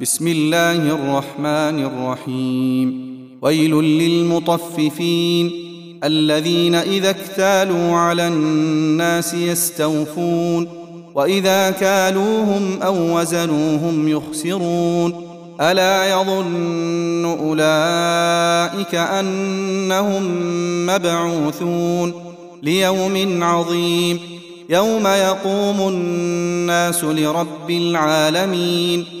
بسم الله الرحمن الرحيم ويل للمطففين الذين اذا اكتالوا على الناس يستوفون واذا كالوهم أو وزنوهم يخسرون الا يظن اولئك انهم مبعوثون ليوم عظيم يوم يقوم الناس لرب العالمين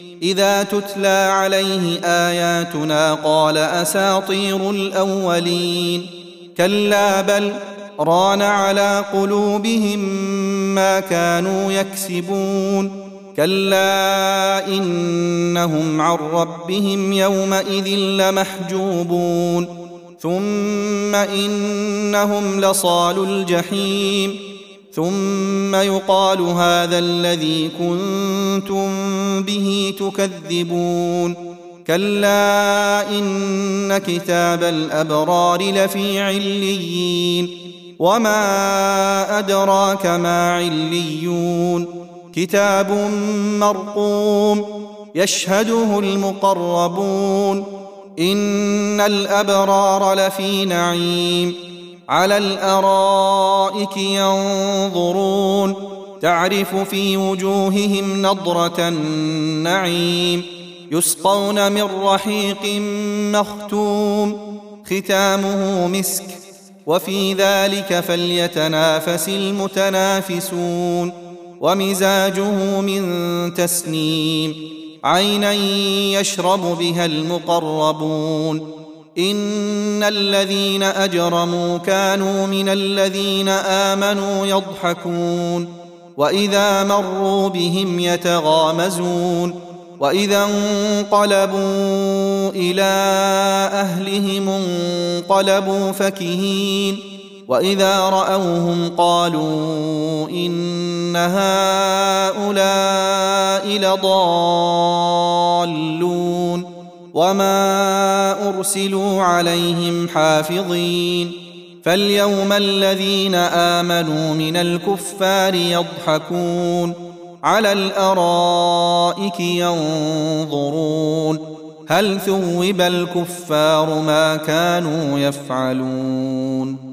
إذا تتلى عليه آياتنا قال أساطير الأولين. كلا بل ران على قلوبهم ما كانوا يكسبون. كلا إنهم عن ربهم يومئذ لمحجوبون. ثم إنهم لصال الجحيم. ثم يقال هذا الذي كنتم به تكذبون. كلا إن كتاب الأبرار لفي عليين. وما أدراك ما عليون. كتاب مرقوم يشهده المقربون. إن الأبرار لفي نعيم. على الأرائك ينظرون. تعرف في وجوههم نضرة النعيم. يسقون من رحيق مختوم. ختامه مسك. وفي ذلك فليتنافس المتنافسون. ومزاجه من تسنيم. عينا يشرب بها المقربون. ان الذين اجرموا كانوا من الذين امنوا يضحكون واذا مروا بهم يتغامزون واذا انقلبوا إلى اهلهم انقلبوا فكهين واذا راوهم قالوا ان هؤلاء لضالون وما ارسلوا عليهم حافظين فاليوم الذين امنوا من الكفار يضحكون على الارائك ينظرون هل ثوب الكفار ما كانوا يفعلون